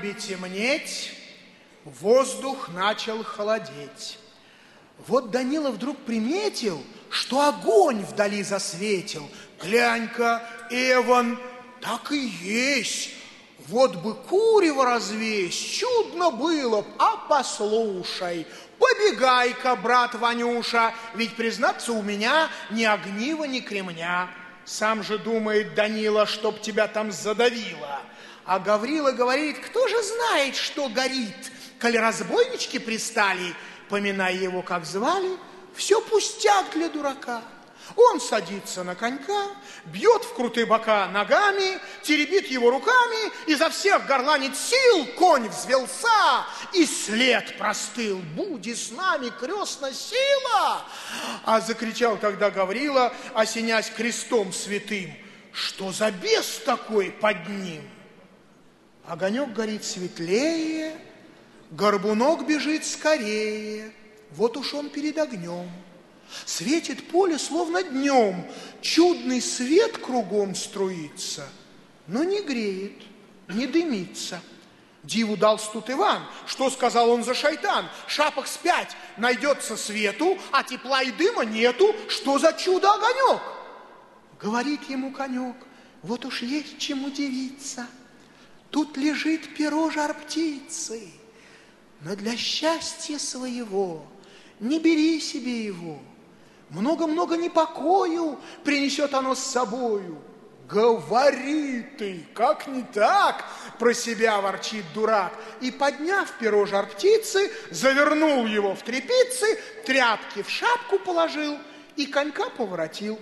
небе темнеть, воздух начал холодеть. Вот Данила вдруг приметил, что огонь вдали засветил. Глянь-ка, Эван, так и есть. Вот бы курево развесь, чудно было б, а послушай, побегай-ка, брат Ванюша, ведь, признаться, у меня ни огнива, ни кремня. Сам же думает Данила, чтоб тебя там задавило. А Гаврила говорит, кто же знает, что горит, коли разбойнички пристали, поминая его, как звали, все пустяк для дурака. Он садится на конька, бьет в крутые бока ногами, теребит его руками, изо всех горланит сил, конь взвелся, и след простыл. Буди с нами, крестная сила! А закричал тогда Гаврила, осенясь крестом святым, что за бес такой под ним? Огонек горит светлее, горбунок бежит скорее, вот уж он перед огнем. Светит поле, словно днем, чудный свет кругом струится, но не греет, не дымится. Диву дал тут Иван. Что сказал он за шайтан? Шапок спять, найдется свету, а тепла и дыма нету. Что за чудо огонек? Говорит ему конек, вот уж есть чем удивиться. Тут лежит перо жар птицы, но для счастья своего не бери себе его – много-много непокою принесет оно с собою. Говори ты, как не так, про себя ворчит дурак. И, подняв перо жар птицы, завернул его в трепицы, тряпки в шапку положил и конька поворотил.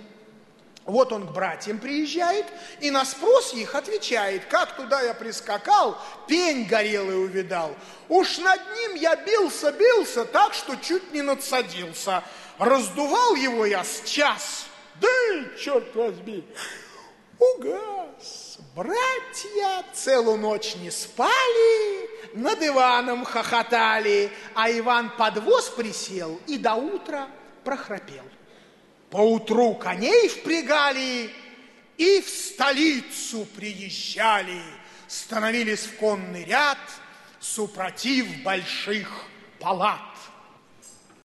Вот он к братьям приезжает и на спрос их отвечает, как туда я прискакал, пень горелый увидал. Уж над ним я бился-бился так, что чуть не надсадился. Раздувал его я с час, да черт возьми, угас. Братья целую ночь не спали, над Иваном хохотали, а Иван под воз присел и до утра прохрапел. Поутру коней впрягали и в столицу приезжали, становились в конный ряд супротив больших палат.